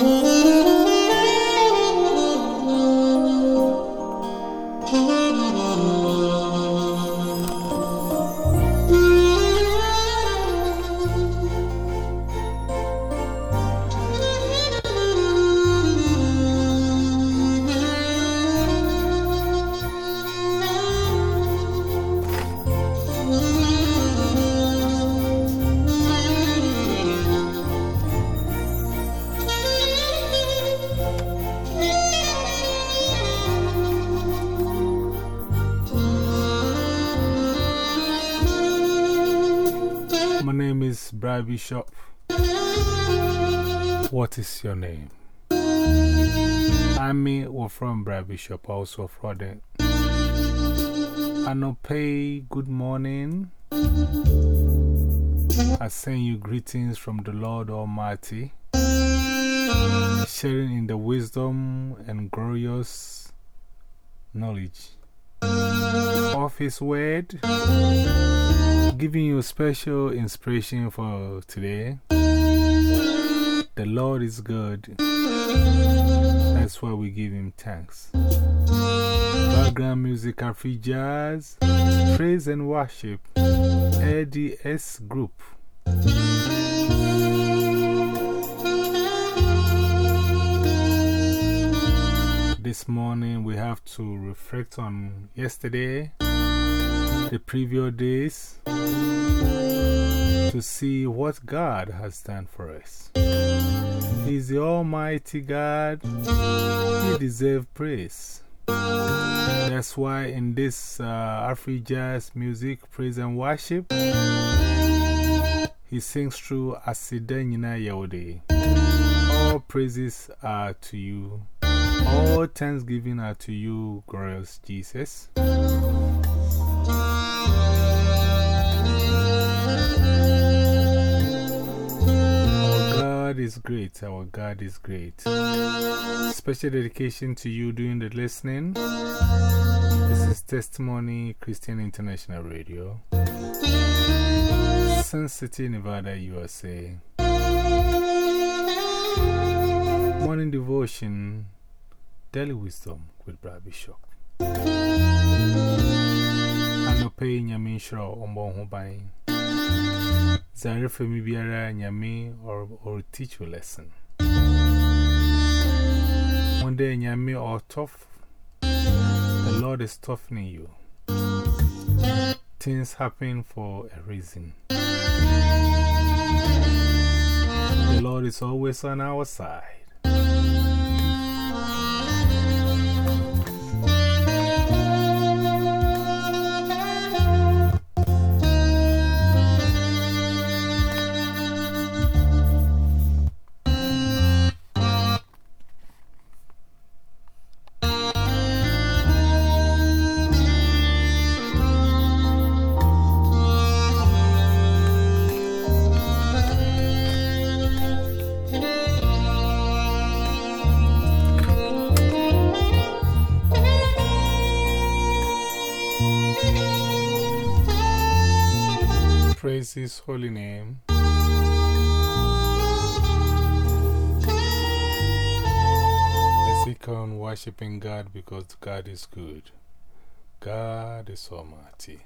Mm-hmm. My name is Brad Bishop. What is your name? I'm me, we're from Brad Bishop, also from the Anope, good morning. I send you greetings from the Lord Almighty, sharing in the wisdom and glorious knowledge of His Word giving you a special inspiration for today. The Lord is good. That's why we give Him thanks. Background music, Afri Jazz, Praise and Worship, ADS Group. This morning we have to reflect on yesterday the previous days to see what God has done for us. He is the Almighty God, He deserves praise. That's why in this uh, Afri Jazz music, praise and worship, He sings through Asidanina Yahweh. All praises are to you, all thanksgiving are to you, glorious Jesus. Great. Our God is great. Special dedication to you doing the listening. This is Testimony Christian International Radio. Sun City, Nevada, USA. Morning Devotion, Daily Wisdom with Brad Bishop. Anope Nyamin Shro Ombo Hobai. Zare for me biara nyame or, or teach you lesson. One day nyame or tough, the Lord is toughening you. Things happen for a reason. The Lord is always on our side. Praise His holy name. Let's seek on worshiping God because God is good. God is Almighty.